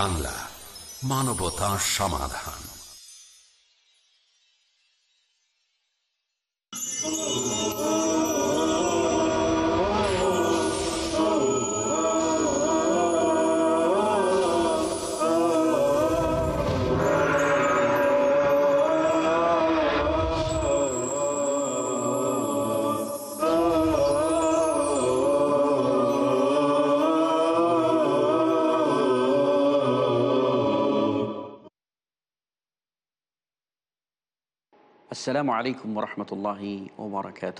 বাংলা মানবতা সমাধান। আসসালামু আলাইকুম রহমতুল্লাহি ওবরাকাত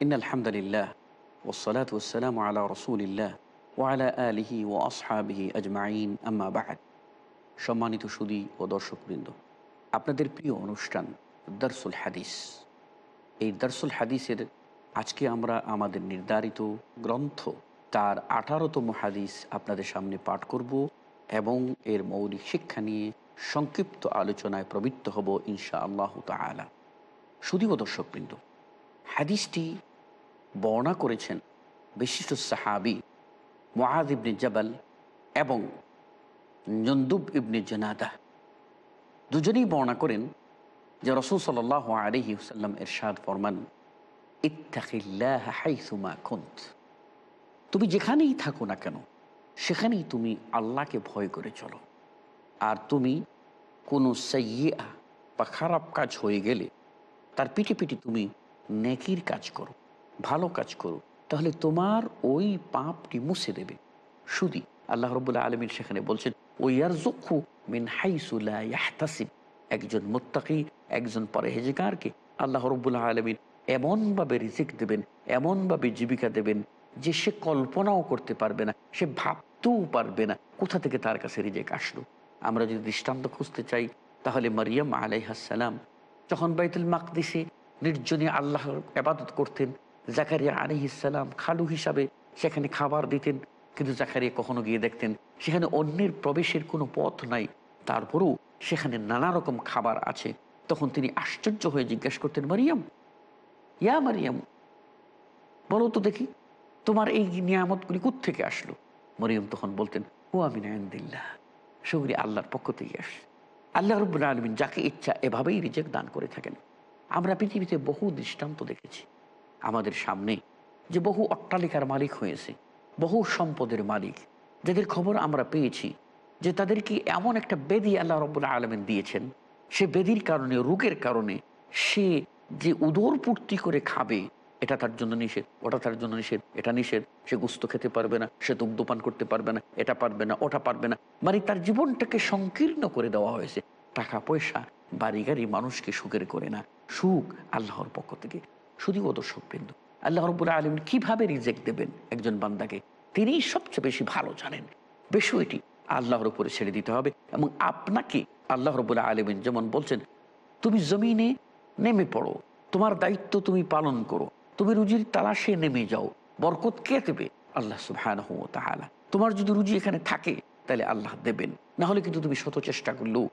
ইন আলহামদুলিল্লাহ ওসলাত ওসালাম আলা রসুলিল্লাহ ও আলা আলহি ও আসহাবিহি আজমাইন আম্মা বাহাদ সম্মানিত সুদী ও দর্শকবৃন্দ, আপনাদের প্রিয় অনুষ্ঠান দর্সুল হাদিস। এই দর্সুল হাদিসের আজকে আমরা আমাদের নির্ধারিত গ্রন্থ তার আঠারোতম হাদিস আপনাদের সামনে পাঠ করব এবং এর মৌলিক শিক্ষা নিয়ে সংক্ষিপ্ত আলোচনায় প্রবৃত্ত হব ইনশা আল্লাহ তালা শুধুও দর্শকবৃন্দ, হাদিসটি বর্ণনা করেছেন বিশিষ্ট সাহাবি মোয়াদ ইবনে জবাল এবং জন্দুব ইবনে জনাদা। দুজনেই বর্ণনা করেন যে রসুল সাল আলহি সাল্লাম এরশাদ ফরমান ইত্তাকিল্লাহ হাইসুমা খুন্ত তুমি যেখানেই থাকো না কেন, সেখানেই তুমি আল্লাহকে ভয় করে চলো। আর তুমি কোনো সাইয়া বা খারাপ কাজ হয়ে গেলে তার পিঠে পিঠে তুমি নেকির কাজ করো, ভালো কাজ করো। তাহলে তোমার ওই পাপটি মুছে দেবে। শুধু আল্লাহ রবুল্লাহ আলমীর সেখানে বলছেন ওয়ার জক্ষু মিন হাইসুল্লাহতাসিব একজন মোত্তাকি, একজন পরহেজগারকে আল্লাহ রবুল্লাহ আলমীর এমনভাবে রিজিক দেবেন, এমনভাবে জীবিকা দেবেন যে সে কল্পনাও করতে পারবে না, সে ভাবতেও পারবে না কোথা থেকে তার কাছে রিজেক আসলো। আমরা যদি দৃষ্টান্ত খুঁজতে চাই, তাহলে মারিয়াম আলাইহাসালাম যখন বাইতুল মাকদিসে নির্জনে আল্লাহর আবাদত করতেন, জাকারিয়া আলিহিসাল্লাম খালু হিসাবে সেখানে খাবার দিতেন, কিন্তু জাকারিয়া কখনো গিয়ে দেখতেন সেখানে অন্যের প্রবেশের কোনো পথ নাই, তারপরেও সেখানে নানা রকম খাবার আছে। তখন তিনি আশ্চর্য হয়ে জিজ্ঞেস করতেন, মারিয়াম, ইয়া মারিয়াম, বলো তো দেখি, তোমার এই নিয়ামতগুলি থেকে আসলো? মরিয়ম তখন বলতেন ও আয়ন্দিল্লাহ সেগুলি আল্লাহর পক্ষ থেকে আসে আল্লাহ রব্বুল আলমিন যাকে ইচ্ছা এভাবেই রিজেক দান করে থাকেন। আমরা পৃথিবীতে বহু দৃষ্টান্ত দেখেছি। আমাদের সামনে যে বহু অট্টালিকার মালিক হয়েছে, বহু সম্পদের মালিক, যাদের খবর আমরা পেয়েছি যে তাদেরকে এমন একটা বেদি আল্লাহ রব্বুল আলমিন দিয়েছেন। সে বেদির কারণে, রোগের কারণে সে যে উদর পূর্তি করে খাবে এটা তার জন্য নিষেধ, ওটা তার জন্য নিষেধ, এটা নিষেধ। সে গুস্ত খেতে পারবে না, সে দুগ্ধপান করতে পারবে না, এটা পারবে না, ওটা পারবে না। মানে তার জীবনটাকে সংকীর্ণ করে দেওয়া হয়েছে। টাকা, পয়সা, বাড়ি, গাড়ি, মানুষকে সুখের করে না। সুখ আল্লাহর পক্ষ থেকে। শুধু দর্শক বৃন্দ আল্লাহ রবুল্লাহ আলম কীভাবে রিজেক্ট দেবেন একজন বান্দাকে? তিনি সবচেয়ে বেশি ভালো জানেন। বিষয়টি আল্লাহর উপরে ছেড়ে দিতে হবে এবং আপনাকে আল্লাহ রবুল্লাহ আলমিন যেমন বলছেন, তুমি জমিনে নেমে পড়ো। তোমার দায়িত্ব তুমি পালন করো। তুমি রুজির তালাশে নেমে যাও, বরকত কে দেবে? আল্লাহ সুবহান তাহলা তোমার যদি রুজি এখানে থাকে, তাহলে আল্লাহ দেবেন। না হলে কিন্তু তুমি শত চেষ্টা করলেও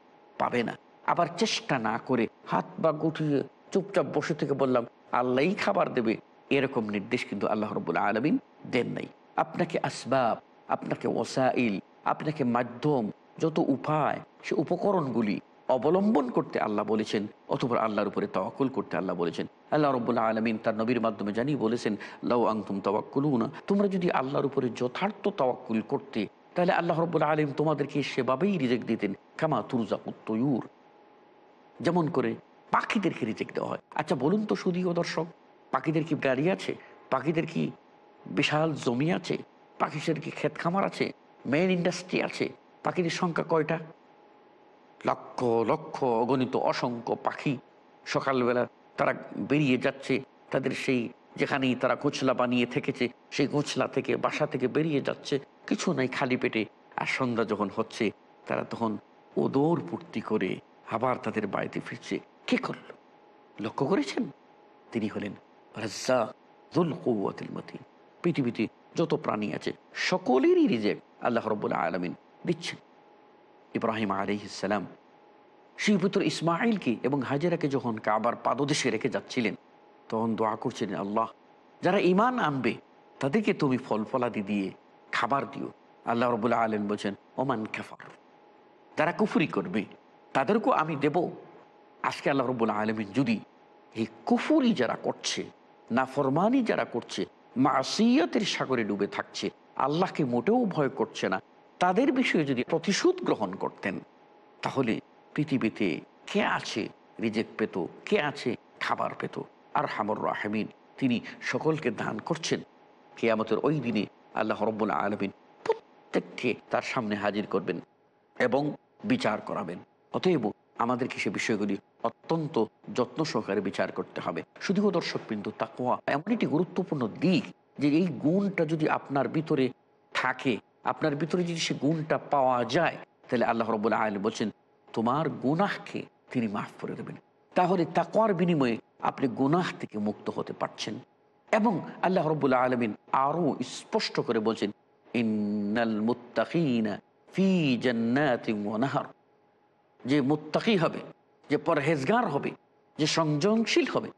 পাবে না। আবার চেষ্টা না করে হাত বা গুটিয়ে চুপচাপ বসে থেকে বললাম, আল্লাহই খাবার দেবে। এরকম নির্দেশ কিন্তু আল্লাহ রবুল্লা আলমিন দেন নাই। আপনাকে আসবাব, আপনাকে ওসাইল আপনাকে মাধ্যম, যত উপায়, সে উপকরণগুলি অবলম্বন করতে আল্লাহ বলেছেন অথবা আল্লাহর উপরে তওয়াক্কুল করতে আল্লাহ বলেছেন। আল্লাহ রব্বুল্লাহ আলমিন তার নবীর মাধ্যমে জানিয়ে বলেছেন, লাউ আংতুম তওয়াক্কুলু না তোমরা যদি আল্লাহর উপরে যথার্থ তওয়াক্কুল করতে, তাহলে আল্লাহ রব্বুল্লাহ আলম তোমাদেরকে সেভাবেই রিজেক্ট দিতেন, কামা তুরজা উত্তয়ুর যেমন করে পাখিদেরকে রিজেক্ট দেওয়া হয়। আচ্ছা বলুন তো সুদীয় দর্শক, পাখিদের কি গাড়ি আছে? পাখিদের কি বিশাল জমি আছে? পাখিদের কি ক্ষেত খামার আছে? মেন ইন্ডাস্ট্রি আছে? পাখিদের সংখ্যা কয়টা? লক্ষ লক্ষ অগণিত অসংখ্য পাখি সকালবেলা তারা বেরিয়ে যাচ্ছে। তাদের সেই যেখানেই তারা ঘোছলা বানিয়ে থেকেছে, সেই ঘোছলা থেকে, বাসা থেকে বেরিয়ে যাচ্ছে। কিছু নাই খালি পেটে। আর সন্ধ্যা যখন হচ্ছে, তারা তখন ওদর পূর্তি করে আবার তাদের বাড়িতে ফিরছে। কে করল? লক্ষ্য করেছেন? তিনি হলেন রাজ্জা দুল কৌয়াতিল মতিন। পৃথিবীতে যত প্রাণী আছে, সকলেরই রিজেক্ট আল্লাহ রব্বুল্লাহ আলমিন দিচ্ছেন। ইব্রাহিম আলহিসাল্লাম সেই পুত্র ইসমাইলকে এবং হাজেরাকে যখন কাবার পাদদেশে রেখে যাচ্ছিলেন, তখন দোয়া করছিলেন, আল্লাহ, যারা ইমান আনবে, তাদেরকে তুমি ফল ফলাদি দিয়ে খাবার দিও। আল্লাহ রবুল্লা আলম বলছেন, ওমান কাফার, যারা কুফুরি করবে, তাদেরকেও আমি দেব। আজকে আল্লাহ রবুল্লা আলমিন যদি এই কুফুরি যারা করছে, নাফরমানি যারা করছে, মাসিয়তের সাগরে ডুবে থাকছে, আল্লাহকে মোটেও ভয় করছে না। তাদের বিষয়ে যদি প্রতিশোধ গ্রহণ করতেন, তাহলে পৃথিবীতে কে আছে রিজেক্ট পেত, কে আছে খাবার পেত? আর হামর রাহমিন, তিনি সকলকে দান করছেন। কেয়ামতের ওই দিনে আল্লাহ রব্বুল আলমিন প্রত্যেককে তার সামনে হাজির করবেন এবং বিচার করাবেন। অতএব আমাদেরকে সে বিষয়গুলি অত্যন্ত যত্ন সহকারে বিচার করতে হবে। শুধুও দর্শক বিন্দু তাকোয়া এমন একটি গুরুত্বপূর্ণ দিক যে এই গুণটা যদি আপনার ভিতরে থাকে আপনার ভিতরে যদি সে গুণটা পাওয়া যায়, তাহলে আল্লাহ রবুল্লাহ আলম বলছেন, তোমার গুনাহকে তিনি মাফ করে দেবেন। তাহলে তাকওয়ার বিনিময়ে আপনি গুনাহ থেকে মুক্ত হতে পারছেন। এবং আল্লাহ রবুল্লাহ আলমিন আরও স্পষ্ট করে বলছেন ফি যে মুত্তাকি হবে, যে পরহেজগার হবে, যে সংযমশীল হবে,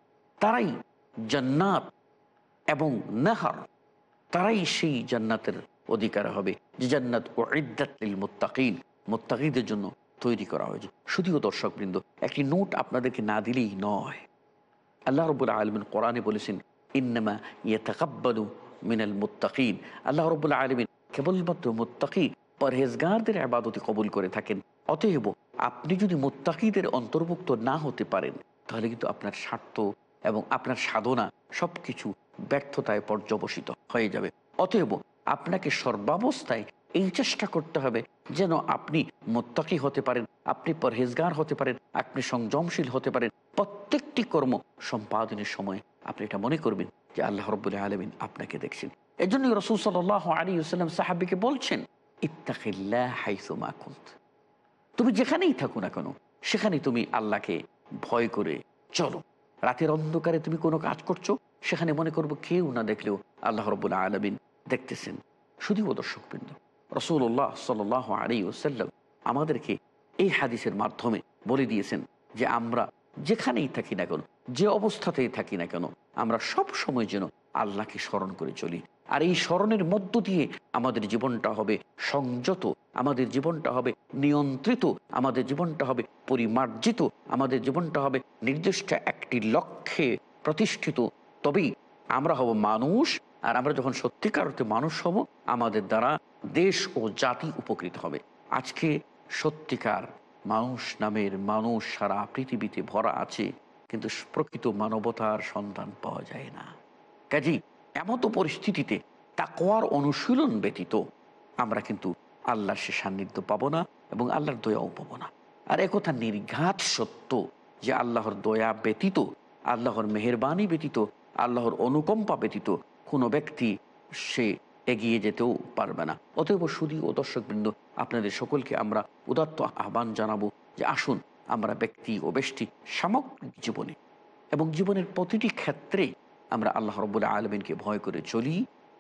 তারাই জান্নাত এবং নাহার। তারাই সেই জান্নাতের অধিকার হবে। যে জান্নাত ও ইদ্দাতিল মুত্তাকিন মুত্তাকিদের জন্য তৈরি করা হয়েছে। শুধুও দর্শকবৃন্দ, একটি নোট আপনাদেরকে না দিলেই নয়। আল্লাহ রবুল্লা আলমিন কোরআনে বলেছেন, ইন্নামা ইয়েতাকাব্বালু মিনাল মুত্তাকিন। আল্লাহ রবুল্লা আলমিন কেবলমাত্র মুত্তাকি, পরহেজগারদের আবাদতে কবুল করে থাকেন। অতএব আপনি যদি মোত্তাকিদের অন্তর্ভুক্ত না হতে পারেন, তাহলে কিন্তু আপনার স্বার্থ এবং আপনার সাধনা সব কিছু ব্যর্থতায় পর্যবসিত হয়ে যাবে। অতএব আপনাকে সর্বাবস্থায় এই চেষ্টা করতে হবে যেন আপনি মোত্তাকি হতে পারেন, আপনি পরহেজগার হতে পারেন, আপনি সংযমশীল হতে পারেন। প্রত্যেকটি কর্ম সম্পাদনের সময় আপনি এটা মনে করবেন যে আল্লাহ রব্বুল্লাহ আলমিন আপনাকে দেখছেন। এই জন্য রসুল সাল আলী সাহাবিকে বলছেন তুমি যেখানেই থাকো না কেন সেখানে তুমি আল্লাহকে ভয় করে চলো। রাতের অন্ধকারে তুমি কোনো কাজ করছ, সেখানে মনে করব কেউ না দেখলেও আল্লাহ রব্বুল্লাহ আলমিন দেখতেছেন। শুধুও দর্শকবৃন্দ রসুল্লাহ সাল আলী ওসাল্লাম আমাদেরকে এই হাদিসের মাধ্যমে বলে দিয়েছেন যে আমরা যেখানেই থাকি না কেন, যে অবস্থাতেই থাকি না কেন, আমরা সব সময় যেন আল্লাহকে স্মরণ করে চলি। আর এই স্মরণের মধ্য দিয়ে আমাদের জীবনটা হবে সংযত, আমাদের জীবনটা হবে নিয়ন্ত্রিত, আমাদের জীবনটা হবে পরিমার্জিত, আমাদের জীবনটা হবে নির্দিষ্ট একটি লক্ষ্যে প্রতিষ্ঠিত। তবেই আমরা হব মানুষ আর আমরা যখন সত্যিকার অর্থে মানুষ হব, আমাদের দ্বারা দেশ ও জাতি উপকৃত হবে। আজকে সত্যিকার মানুষ নামের মানুষ সারা পৃথিবীতে ভরা আছে, কিন্তু প্রকৃত মানবতার সন্ধান পাওয়া যায় না। কাজী এমতো পরিস্থিতিতে তা তাকোয়ার অনুশীলন ব্যতীত আমরা কিন্তু আল্লাহর সে সান্নিধ্য পাবো না এবং আল্লাহর দয়াও পাবো না। আর একথা নির্ঘাত সত্য যে আল্লাহর দয়া ব্যতীত, আল্লাহর মেহরবানি ব্যতীত, আল্লাহর অনুকম্পা ব্যতীত কোনো ব্যক্তি সে এগিয়ে যেতেও পারবে না। অতএব শুধু ও দর্শকবৃন্দ, আপনাদের সকলকে আমরা উদাত্ত আহ্বান জানাব যে আসুন আমরা ব্যক্তি ও বেষ্টি সামগ্রিক জীবনে এবং জীবনের প্রতিটি ক্ষেত্রে আমরা আল্লাহ রব্বুল্লাহ আলমিনকে ভয় করে চলি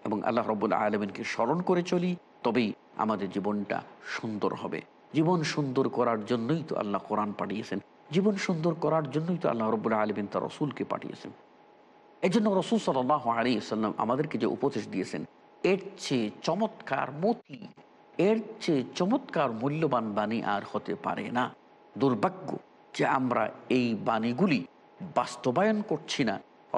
এবং আল্লাহ রব্বুল্লাহ আলমিনকে স্মরণ করে চলি, তবেই আমাদের জীবনটা সুন্দর হবে। জীবন সুন্দর করার জন্যই তো আল্লাহ কোরআন পাঠিয়েছেন। জীবন সুন্দর করার জন্যই তো আল্লাহ রব্বুল্লাহ আলমিন তার রসুলকে পাঠিয়েছেন। এই জন্য রসুল সাল্লাহ আলী আমাদেরকে যে উপদেশ দিয়েছেন, এর চেয়ে চমৎকার মতি, এর চেয়ে চমৎকার মূল্যবান বাণী আর হতে পারে না। দুর্ভাগ্য যে আমরা এই বাণীগুলি বাস্তবায়ন করছি না।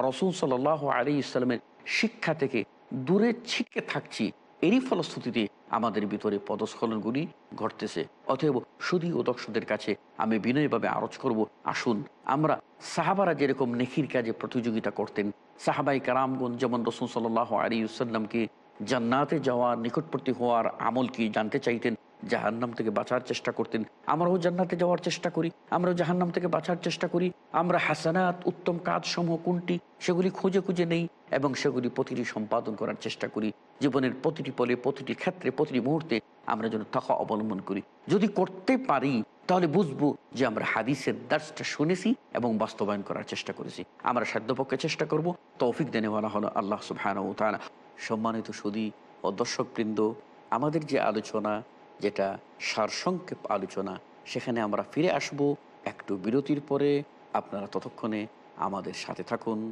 রসুল সাল আলী ইসলামের শিক্ষা থেকে দূরে ছিটকে থাকছি এরই ফলশ্রুতিতে আমাদের ভিতরে পদস্খলনগুলি ঘটতেছে। অতএব সুদী ও দর্শকদের কাছে আমি বিনয়ভাবে আরজ করব, আসুন আমরা সাহাবারা যেরকম নেখির কাজে প্রতিযোগিতা করতেন, সাহাবাই কারামগঞ্জ যেমন রসুল সাল্লাহ আলী সাল্লামকে জান্নাতে যাওয়ার নিকটবর্তী হওয়ার আমল কি জানতে চাইতেন জাহান্নাম থেকে বাঁচার চেষ্টা করতেন। আমরাও জান্নাতে যাওয়ার চেষ্টা করি। আমরাও জাহান্নাম থেকে বাঁচার চেষ্টা করি। আমরা হাসানাত উত্তম কাজসমূহ কোনটি সেগুলি খুঁজে খুঁজে নেই এবং সেগুলি প্রতিটি সম্পাদন করার চেষ্টা করি। জীবনের প্রতিটি পলে, প্রতিটি ক্ষেত্রে, প্রতিটি মুহূর্তে আমরা যেন থাকা অবলম্বন করি। যদি করতে পারি, তাহলে বুঝব যে আমরা হাদিসের দাসটা শুনেছি এবং বাস্তবায়ন করার চেষ্টা করেছি। আমরা সাধ্যপক্ষে চেষ্টা করব। তৌফিক দেনেওয়ালা হলো আল্লাহ সুবহান ও সম্মানিত সুদী ও দর্শকবৃন্দ, আমাদের যে আলোচনা যেটা সারসংক্ষেপ আলোচনা, সেখানে আমরা ফিরে আসব একটু বিরতির পরে। আপনারা ততক্ষণে আমাদের সাথে থাকুন।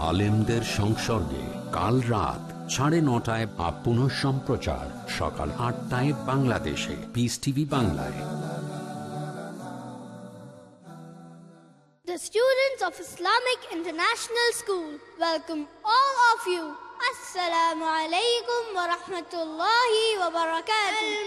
আলেমদের সংসর্গে কাল রাত সাড়ে নটায় বা পুনঃ সম্প্রচার সকাল আটটায় বাংলাদেশে পিস টিভি বাংলায় The students of Islamic International School welcome all of you. Assalamu alaikum wa rahmatullahi wa barakatuh.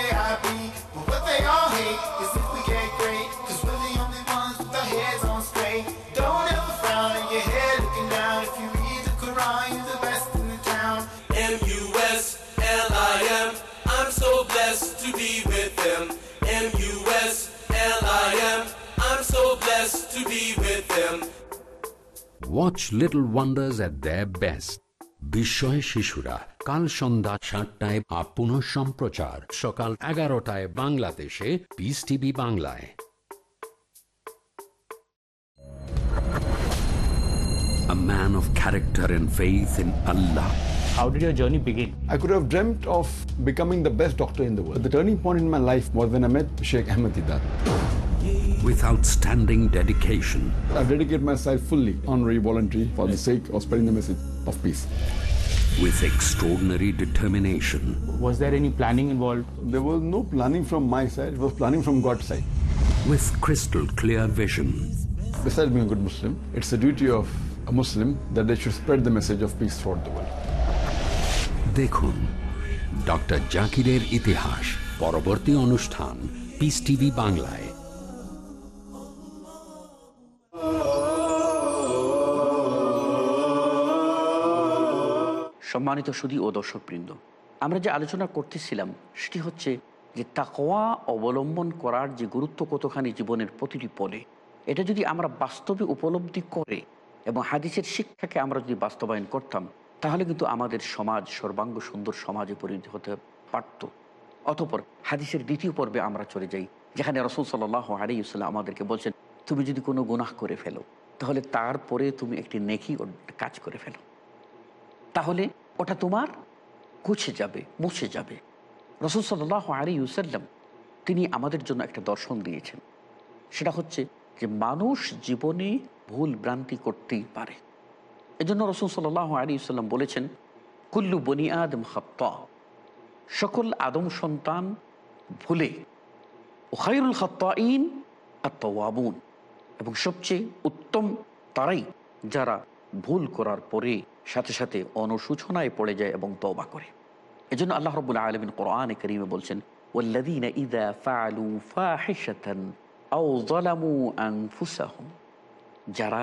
Watch little wonders at the best বিস্ময় শিশুরা কাল সন্ধ্যা সাতটায় বা পুনঃ সম্প্রচার সকাল এগারোটায় বাংলাদেশে পিস টিভি বাংলায় A man of character and faith in Allah. How did your journey begin? I could have dreamt of becoming the best doctor in the world. The turning point in my life was when I met Sheikh Ahmed Didat. With outstanding dedication, I've dedicated myself fully, honorary, voluntary, for the sake of spreading the message of peace. with extraordinary determination, Was there any planning involved? There was no planning from my side, it was planning from God's side. with crystal clear vision, Besides being a good Muslim, it's the duty of a Muslim that they should spread the message of peace throughout the world. দেখুন doctor জাকিরের ইতিহাস পরবর্তী অনুষ্ঠান piece TV বাংলায় সম্মানিত সুদী ও দর্শকবৃন্দ, আমরা যে আলোচনা করতেছিলাম সেটি হচ্ছে যে তাকওয়া অবলম্বন করার যে গুরুত্ব কতখানি জীবনের প্রতিটি পদে এটা যদি আমরা বাস্তবে উপলব্ধি করে এবং হাদিসের শিক্ষাকে আমরা যদি বাস্তবায়ন করতাম, তাহলে কিন্তু আমাদের সমাজ সর্বাঙ্গ সুন্দর সমাজে পরিণত হতে পারত। অতপর হাদিসের দ্বিতীয় পর্বে আমরা চলে যাই, যেখানে রসুল সাল্লাহ আলিউসাল্লাম আমাদেরকে বলছেন, তুমি যদি কোনো গুনাহ করে ফেলো, তাহলে তারপরে তুমি একটি নেকি কাজ করে ফেলো। তাহলে ওটা তোমার গুছে যাবে, মুছে যাবে। রসুল সাল্লাহ আলী ইউসাল্লাম তিনি আমাদের জন্য একটা দর্শন দিয়েছেন। সেটা হচ্ছে যে মানুষ জীবনে ভুল ভ্রান্তি করতেই পারে। এজন্য রসুল সাল্লাহ আলী ইউসাল্লাম বলেছেন, কুল্লু বনি আদম সকল আদম সন্তান ভুলে খাইরুল খাত্তাইন আত্মাবুন এবং সবচেয়ে উত্তম তারাই যারা ভুল করার পরে সাথে সাথে অনুসূচনায় পড়ে যায় এবং তওবা করে এজন্য আল্লাহ রবুল আলমিন কোরআনে করিমে বলছেন والذين إذا فعلوا فاحشة أو ظلموا أنفسهم যারা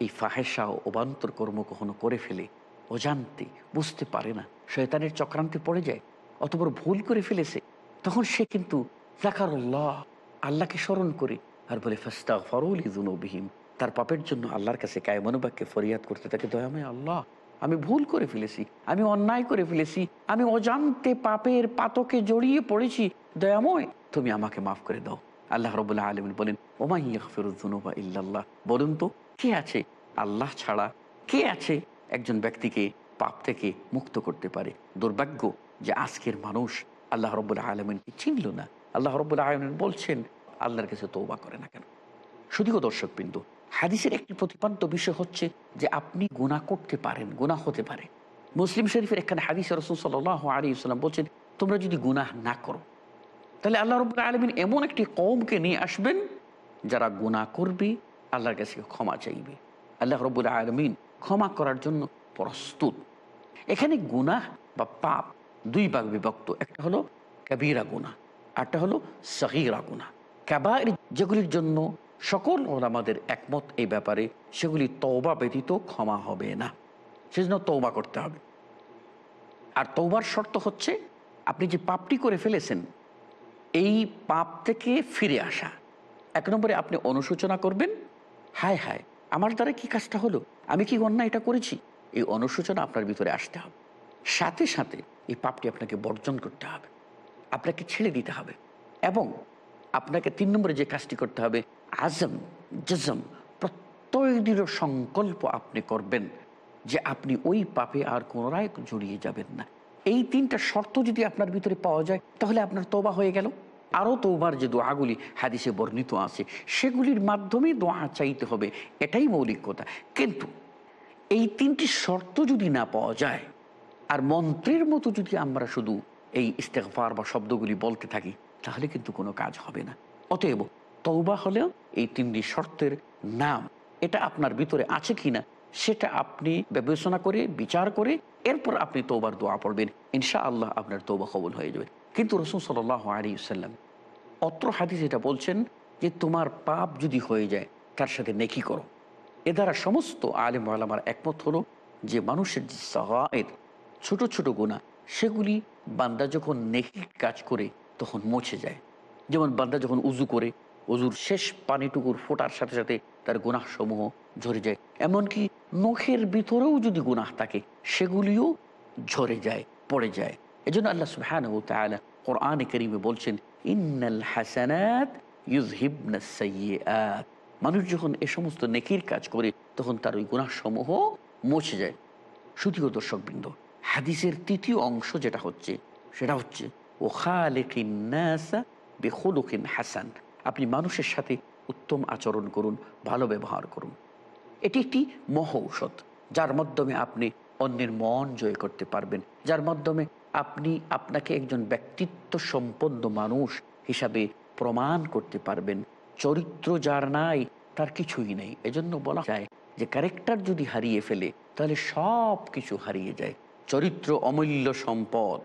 এই ফাহেসা ও অবান্তর কর্ম কখনো করে ফেলে অজান্তে বুঝতে পারে না শয়তানের চক্রান্তে পড়ে যায় অতপর ভুল করে ফেলেছে তখন সে কিন্তু জাকারুল্লাহ আল্লাহকে স্মরণ করে আর বলে ফাস্তা ফরুল ইজুনবিহীন তার পাপের জন্য আল্লাহর কাছে কায়মনোবাক্যে ফরিয়াদ করতে থাকে দয়াময় আল্লাহ, আমি ভুল করে ফেলেছি, আমি অন্যায় করে ফেলেছি, আমি অজান্তে পাপের পাতকে জড়িয়ে পড়েছি দয়াময় তুমি আমাকে মাফ করে দাও। আল্লাহ রবুল্লাহ আলমিন বলেন ওমাই ইল্লাল্লাহ? বলুন তো, কে আছে? আল্লাহ ছাড়া কে আছে একজন ব্যক্তিকে পাপ থেকে মুক্ত করতে পারে? দুর্ভাগ্য যে আজকের মানুষ আল্লাহ রবুল্লাহ আলমিনকে চিনল না। আল্লাহ রবুল্লা আয়নের বলছেন, আল্লাহর কাছে তৌবা করে না কেন? শুধুও দর্শক বিন্দু হাদিসের একটি প্রতিপাদ্য বিষয় হচ্ছে যে আপনি গুণা করতে পারেন গুণা হতে পারে। মুসলিম শরীফের এখানে হাদিস রসুল সাল আলী ইসলাম বলছেন, তোমরা যদি গুনাহ না করো, তাহলে আল্লাহ রবুল্লা আলমিন এমন একটি কৌমকে নিয়ে আসবেন যারা গুনাহ করবে, আল্লাহর কাছে ক্ষমা চাইবে। আল্লাহ রবুল্লা আলমিন ক্ষমা করার জন্য প্রস্তুত। এখানে গুনাহ বা পাপ দুই ভাগ বিভক্ত। একটা হলো কাবিরা গুনা আরটা হলো সহিরা গুনা কাবায়ের যেগুলির জন্য সকল ওলামাদের একমত এই ব্যাপারে, সেগুলি তওবা ব্যতীত ক্ষমা হবে না। সেজন্য তৌবা করতে হবে। আর তৌবার শর্ত হচ্ছে, আপনি যে পাপটি করে ফেলেছেন, এই পাপ থেকে ফিরে আসা। এক নম্বরে আপনি অনুশোচনা করবেন, হায় হায়, আমার দ্বারা কি কাজটা হলো? আমি কি অন্যায় এটা করেছি? এই অনুশোচনা আপনার ভিতরে আসতে হবে। সাথে সাথে এই পাপটি আপনাকে বর্জন করতে হবে। আপনাকে ছেড়ে দিতে হবে। এবং আপনাকে তিন নম্বরে যে কাজটি করতে হবে আজম, জজম প্রত্যয় দৃঢ় সংকল্প আপনি করবেন যে আপনি ওই পাপে আর পুনরায় জড়িয়ে যাবেন না। এই তিনটা শর্ত যদি আপনার ভিতরে পাওয়া যায়, তাহলে আপনার তোবা হয়ে গেল। আরও তোবার যে দোয়াগুলি হাদিসে বর্ণিত আছে, সেগুলির মাধ্যমে দোয়া চাইতে হবে, এটাই মৌলিক কথা। কিন্তু এই তিনটি শর্ত যদি না পাওয়া যায়, আর মন্ত্রের মতো যদি আমরা শুধু এই ইস্তেকফার বা শব্দগুলি বলতে থাকি, তাহলে কিন্তু কোনো কাজ হবে না। অতএব তৌবা হলেও এই তিনটি শর্তের নাম, এটা আপনার ভিতরে আছে কিনা, সেটা আপনি বিবেচনা করে, বিচার করে, এরপর আপনি তৌবার দোয়া পড়বেন। ইনশা আল্লাহ আপনার তৌবা কবুল হয়ে যাবে। কিন্তু রসুল সাল আলী সাল্লাম অত্র হাদিস এটা বলছেন যে, তোমার পাপ যদি হয়ে যায়, তার সাথে নেকি করো। এ দ্বারা সমস্ত আলেম আলামার একমত হলো যে, মানুষের যে সাহায়ের ছোট ছোট গোনা সেগুলি বান্দা যখন নেকি কাজ করে, তখন মুছে যায়। যেমন বান্দা যখন উজু করে উজুর শেষ পানিটুকুর ফোটার সাথে সাথে তার গুনাহ সমূহ ঝরে যায়। এমনকি নখের ভিতরেও যদি গুনাহ থাকে, সেগুলিও ঝরে যায়, পড়ে যায়। এই এজন্য আল্লাহ তাআলা কোরআনে করিমে বলছেন, ইন্নাল হাসানাত মানুষ যখন এ সমস্ত নেকির কাজ করে, তখন তার ওই গুনাহসমূহ মুছে যায়। শুধুও দর্শকবৃন্দ, হাদিসের তৃতীয় অংশ যেটা হচ্ছে, সেটা হচ্ছে ও বেখলুকিন হাসান। আপনি মানুষের সাথে উত্তম আচরণ করুন, ভালো ব্যবহার করুন। এটি একটি মহ ঔষধ, যার মাধ্যমে আপনি অন্যের মন জয় করতে পারবেন, যার মাধ্যমে আপনি আপনাকে একজন ব্যক্তিত্ব সম্পন্ন মানুষ হিসাবে প্রমাণ করতে পারবেন। চরিত্র যার নাই, তার কিছুই নেই। এজন্য বলা যায় যে ক্যারেক্টার যদি হারিয়ে ফেলে, তাহলে সব কিছু হারিয়ে যায়। চরিত্র অমূল্য সম্পদ,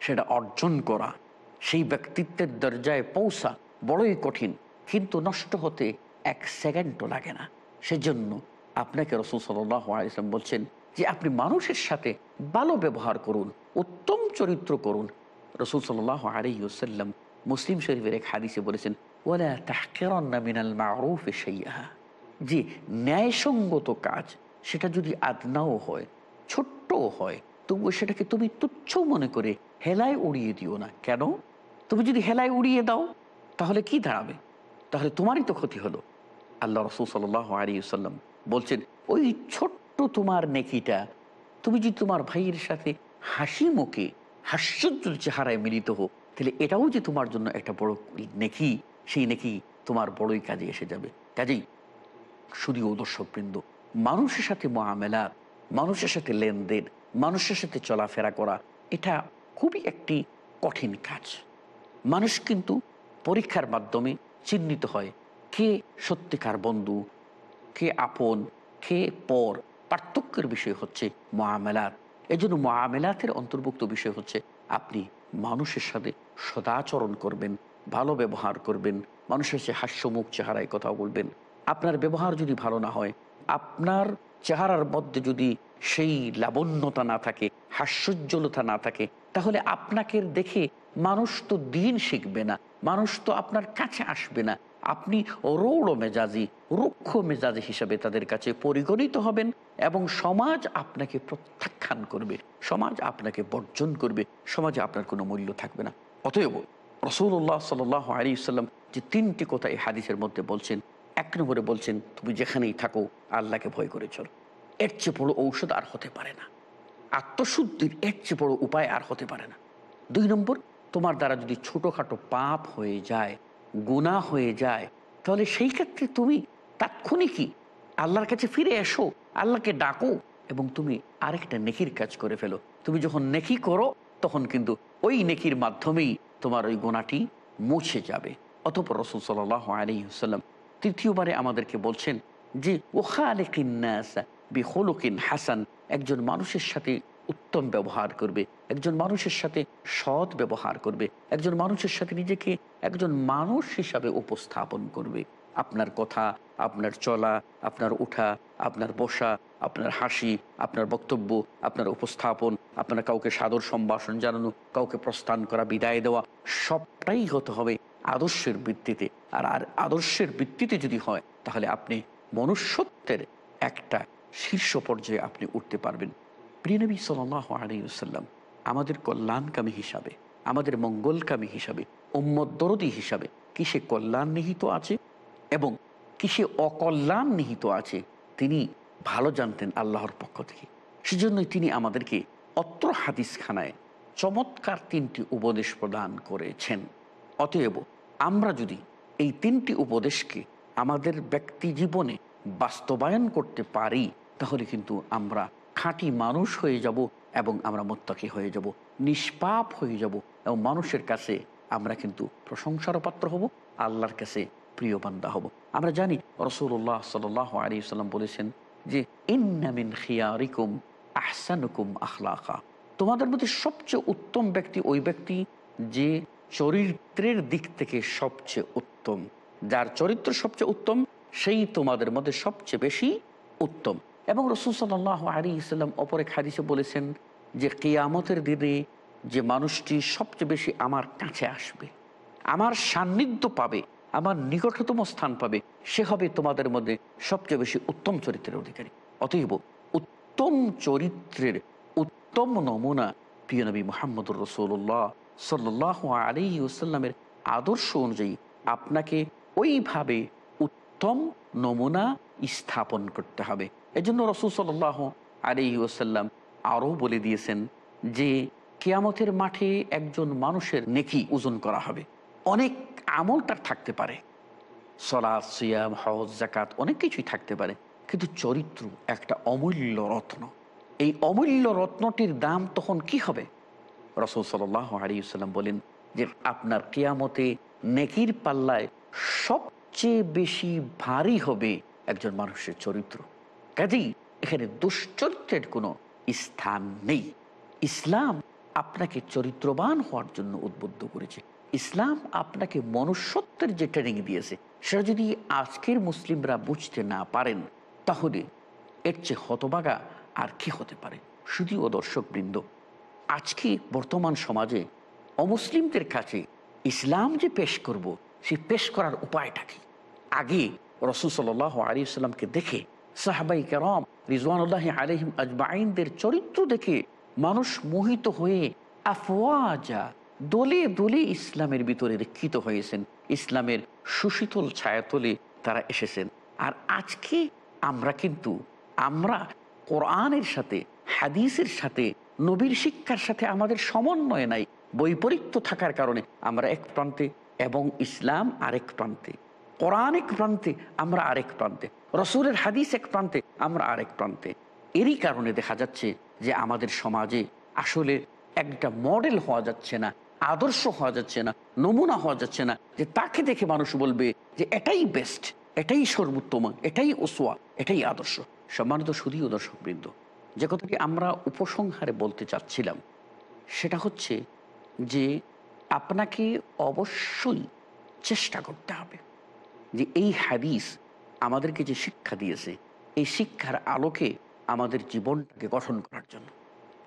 সেটা অর্জন করা, সেই ব্যক্তিত্বের দরজায় পৌঁছা বড়ই কঠিন, কিন্তু নষ্ট হতে এক সেকেন্ডও লাগে না। সেজন্য আপনাকে রসুল সাল্লাম বলছেন যে, আপনি মানুষের সাথে ভালো ব্যবহার করুন, উত্তম চরিত্র করুন। রসুল সাল্লাহ আলিউসাল্লাম মুসলিম শরীফের এক হাদিসে বলেছেন যে ন্যায়সঙ্গত কাজ, সেটা যদি আদনাও হয়, ছোট্টও হয়, তবুও সেটাকে তুমি তুচ্ছ মনে করে হেলায় উড়িয়ে দিও না। কেন? তুমি যদি হেলায় উড়িয়ে দাও তাহলে কি দাঁড়াবে? তাহলে তোমারই তো ক্ষতি হলো। আল্লাহ রসুল সাল্লাহ আলিয়াল্লাম বলছেন, ওই ছোট্ট তোমার নেকিটা, তুমি যদি তোমার ভাইয়ের সাথে হাসি মুখে, হাস্যোজ্জ্বল চেহারায় মিলিত হো তাহলে এটাও যে তোমার জন্য একটা বড় নেকি, সেই নেকি তোমার বড়ই কাজে এসে যাবে। কাজেই শুধু দর্শকবৃন্দ, মানুষের সাথে মহামেলা, মানুষের সাথে লেনদেন, মানুষের সাথে চলাফেরা করা, এটা খুবই একটি কঠিন কাজ। মানুষ কিন্তু পরীক্ষার মাধ্যমে চিহ্নিত হয় কে সত্যিকার বন্ধু, কে আপন, কে পর। পার্থক্যের বিষয় হচ্ছে মহামেলাত এই জন্য মহামেলাতের অন্তর্ভুক্ত বিষয় হচ্ছে আপনি মানুষের সাথে সদাচরণ করবেন, ভালো ব্যবহার করবেন, মানুষের সাথে হাস্যমুখ চেহারায় কথা বলবেন। আপনার ব্যবহার যদি ভালো না হয়, আপনার চেহারার মধ্যে যদি সেই লাবণ্যতা না থাকে, হাস্যোজ্জ্বলতা না থাকে, তাহলে আপনাকে দেখে মানুষ তো দিন শিখবে না, মানুষ তো আপনার কাছে আসবে না। আপনি রৌড় মেজাজি, রুক্ষ মেজাজি হিসাবে তাদের কাছে পরিগণিত হবেন এবং সমাজ আপনাকে প্রত্যাখ্যান করবে, সমাজ আপনাকে বর্জন করবে, সমাজে আপনার কোনো মূল্য থাকবে না। অতএব রসুল্লাহ সাল আলী সাল্লাম যে তিনটি কথা এই হাদিসের মধ্যে বলছেন, এক নম্বরে বলছেন, তুমি যেখানেই থাকো, আল্লাহকে ভয় করে চলো। এর চেয়ে বড় ঔষধ আর হতে পারে না। আত্মশুদ্ধির এর চেয়ে বড় উপায় আর হতে পারে না। দুই নম্বর তোমার দ্বারা যদি ছোটোখাটো পাপ হয়ে যায় গুণা হয়ে যায়, তাহলে সেই ক্ষেত্রে তুমি তাৎক্ষণিকই আল্লাহর কাছে ফিরে এসো, আল্লাহকে ডাকো এবং তুমি আরেকটা নেকির কাজ করে ফেলো। তুমি যখন নেকি করো, তখন কিন্তু ওই নেকির মাধ্যমেই তোমার ওই গোনাটি মুছে যাবে। অতপর রসুল সাল আলী সাল্লাম তৃতীয়বারে আমাদেরকে বলছেন যে ওখালিন হাসান। একজন মানুষের সাথে উত্তম ব্যবহার করবে, একজন মানুষের সাথে সৎ ব্যবহার করবে, একজন মানুষের সাথে নিজেকে একজন মানুষ হিসাবে উপস্থাপন করবে। আপনার কথা, আপনার চলা, আপনার উঠা, আপনার বসা, আপনার হাসি, আপনার বক্তব্য, আপনার উপস্থাপন, আপনার কাউকে সাদর সম্ভাষণ জানানো, কাউকে প্রস্থান করা, বিদায় দেওয়া, সবটাই হতে হবে আদর্শের ভিত্তিতে। আর আর আদর্শের ভিত্তিতে যদি হয়, তাহলে আপনি মনুষ্যত্বের একটা শীর্ষ পর্যায়ে আপনি উঠতে পারবেন। প্রিয়নবী সাল্লাম আমাদের কল্যাণকামী হিসাবে, আমাদের মঙ্গলকামী হিসাবে উম্মদরদি হিসাবে কিসে কল্যাণ নিহিত আছে এবং কিসে অকল্যাণ নিহিত আছে তিনি ভালো জানতেন আল্লাহর পক্ষ থেকে। সেজন্যই তিনি আমাদেরকে অত্র হাদিসখানায় চমৎকার তিনটি উপদেশ প্রদান করেছেন। অতএব আমরা যদি এই তিনটি উপদেশকে আমাদের ব্যক্তি জীবনে বাস্তবায়ন করতে পারি, তাহলে কিন্তু আমরা খাঁটি মানুষ হয়ে যাব এবং আমরা মোত্তাকি হয়ে যাব, নিষ্পাপ হয়ে যাব এবং মানুষের কাছে আমরা কিন্তু প্রশংসার পাত্র হব, আল্লাহর কাছে প্রিয় বান্দা হব। আমরা জানি রসুল্লাহ সাল আলী সাল্লাম বলেছেন যে ইন্নামিন খিয়ারিকুম আহসানুকুম আখলাখা তোমাদের মধ্যে সবচেয়ে উত্তম ব্যক্তি ওই ব্যক্তি যে চরিত্রের দিক থেকে সবচেয়ে উত্তম। যার চরিত্র সবচেয়ে উত্তম, সেই তোমাদের মধ্যে সবচেয়ে বেশি উত্তম। এবং রসুল সাল্লাহ আলী ইসলাম অপরে খাদিসে বলেছেন যে কেয়ামতের দিনে যে মানুষটি সবচেয়ে বেশি আমার কাছে আসবে, আমার সান্নিধ্য পাবে, আমার নিকটতম স্থান পাবে, সে হবে তোমাদের মধ্যে সবচেয়ে বেশি উত্তম চরিত্রের অধিকারী। অতএব উত্তম চরিত্রের উত্তম নমুনা প্রিয়নবী মোহাম্মদুর রসুল্লাহ সাল্লাহ আলী আদর্শ অনুযায়ী আপনাকে ওইভাবে উত্তম নমুনা স্থাপন করতে হবে। এজন্য রসুল সাল্লাহ আলী ওসাল্লাম আরও বলে দিয়েছেন যে, কেয়ামতের মাঠে একজন মানুষের নেকি ওজন করা হবে। অনেক আমল তার থাকতে পারে। সলাদ সিয়াম, হজ জাকাত অনেক কিছুই থাকতে পারে। কিন্তু চরিত্র একটা অমূল্য রত্ন। এই অমূল্য রত্নটির দাম তখন কি হবে? রসুল সাল্লাহ আলিয়াল্লাম বলেন যে, আপনার কেয়ামতে নেকির পাল্লায় সবচেয়ে বেশি ভারী হবে একজন মানুষের চরিত্র। কাজেই এখানে দুশ্চরিত্রের কোনো স্থান নেই। ইসলাম আপনাকে চরিত্রবান হওয়ার জন্য উদ্বুদ্ধ করেছে। ইসলাম আপনাকে মনুষ্যত্বের যে ট্রেনিং দিয়েছে, সেটা যদি আজকের মুসলিমরা বুঝতে না পারেন, তাহলে এর চেয়ে হতবাগা আর কি হতে পারে? শুধুও দর্শক বৃন্দ আজকে বর্তমান সমাজে অমুসলিমদের কাছে ইসলাম যে পেশ করব, সে পেশ করার উপায়টা কি? আগে রসুল সাল আলী সাল্লামকে দেখে সাহাবাই কেরম রিজওয়ানুল্লাহ আলহিম আজমাইনদের চরিত্র দেখে মানুষ মোহিত হয়ে আফওয়াজা, দলে দলে ইসলামের ভিতরে দীক্ষিত হয়েছেন। ইসলামের সুশীতল ছায়াতলে তারা এসেছেন। আর আজকে আমরা কিন্তু, আমরা কোরআনের সাথে, হাদিসের সাথে, নবীর শিক্ষার সাথে আমাদের সমন্বয় নাই, বৈপরীত্য থাকার কারণে আমরা এক প্রান্তে এবং ইসলাম আরেক প্রান্তে, কোরআন এক প্রান্তে, আমরা আরেক প্রান্তে। রসুলের হাদিস এক প্রান্তে, আমরা আরেক প্রান্তে। এরই কারণে দেখা যাচ্ছে যে আমাদের সমাজে আসলে একটা মডেল হওয়া যাচ্ছে না, আদর্শ হওয়া যাচ্ছে না, নমুনা হওয়া যাচ্ছে না, যে তাকে দেখে মানুষ বলবে যে এটাই বেস্ট এটাই সর্বোত্তম, এটাই ওসোয়া এটাই আদর্শ। সম্মানিত শুধুই দর্শক বৃন্দ যে কথাটি আমরা উপসংহারে বলতে চাচ্ছিলাম, সেটা হচ্ছে যে আপনাকে অবশ্যই চেষ্টা করতে হবে যে এই হাদিস আমাদেরকে যে শিক্ষা দিয়েছে, এই শিক্ষার আলোকে আমাদের জীবনটাকে গঠন করার জন্য।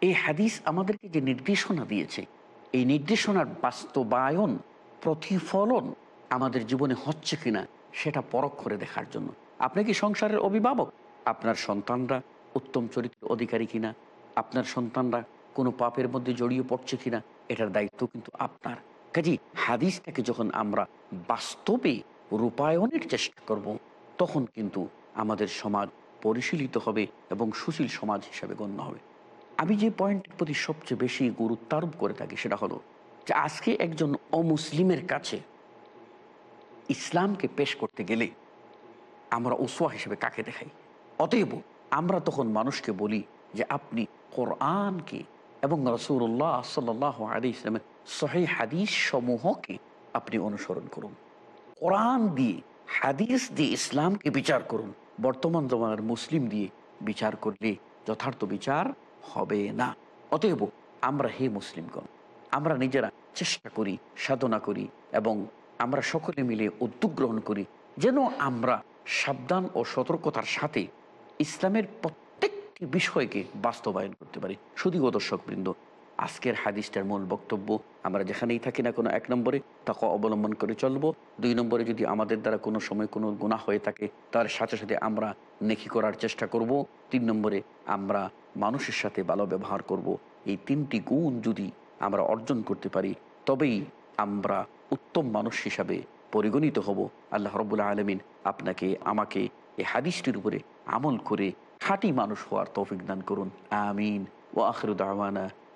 এই হাদিস আমাদেরকে যে নির্দেশনা দিয়েছে, এই নির্দেশনার বাস্তবায়ন, প্রতিফলন আমাদের জীবনে হচ্ছে কিনা, সেটা পরখ করে দেখার জন্য। আপনি কি সংসারের অভিভাবক? আপনার সন্তানরা উত্তম চরিত্রের অধিকারী কিনা? আপনার সন্তানরা কোনো পাপের মধ্যে জড়িয়ে পড়ছে কিনা? এটার দায়িত্ব কিন্তু আপনার। কাজী হাদিসটাকে যখন আমরা বাস্তবে রূপায়নের চেষ্টা করব তখন কিন্তু আমাদের সমাজ পরিশীলিত হবে এবং সুশীল সমাজ হিসাবে গণ্য হবে। আমি যে পয়েন্টের প্রতি সবচেয়ে বেশি গুরুত্ব আরোপ করে থাকি সেটা হলো যে আজকে একজন অমুসলিমের কাছে ইসলামকে পেশ করতে গেলে আমরা উসোয়া হিসেবে কাকে দেখাই? অতএব আমরা তখন মানুষকে বলি যে আপনি কোরআনকে এবং রসুল্লাহ সাল্লাহ আলী ইসলামের সহি হাদিস সমূহকে আপনি অনুসরণ করুন। কোরআন দিয়ে হাদিস দিয়ে ইসলামকে বিচার করুন। বর্তমান জমানার মুসলিম দিয়ে বিচার করলে যথার্থ বিচার হবে না। অতএব আমরা হে মুসলিমগণ, আমরা নিজেরা চেষ্টা করি, সাধনা করি এবং আমরা সকলে মিলে উদ্যোগ গ্রহণ করি যেন আমরা সাবধান ও সতর্কতার সাথে ইসলামের প্রত্যেকটি বিষয়কে বাস্তবায়ন করতে পারি। শুধুও দর্শকবৃন্দ আজকের হাদিসটার মূল বক্তব্য, আমরা যেখানেই থাকি না কোনো এক নম্বরে তাকে অবলম্বন করে চলবো। দুই নম্বরে যদি আমাদের দ্বারা কোনো সময় কোনো গুণা হয়ে থাকে, তার সাথে সাথে আমরা নেকি করার চেষ্টা করব। তিন নম্বরে আমরা মানুষের সাথে ভালো ব্যবহার করব। এই তিনটি গুণ যদি আমরা অর্জন করতে পারি, তবেই আমরা উত্তম মানুষ হিসাবে পরিগণিত হব। আল্লাহ রবুল্লা আলমিন আপনাকে, আমাকে এই হাদিসটির উপরে আমল করে খাঁটি মানুষ হওয়ার তৌফিক দান করুন। আমিন। ও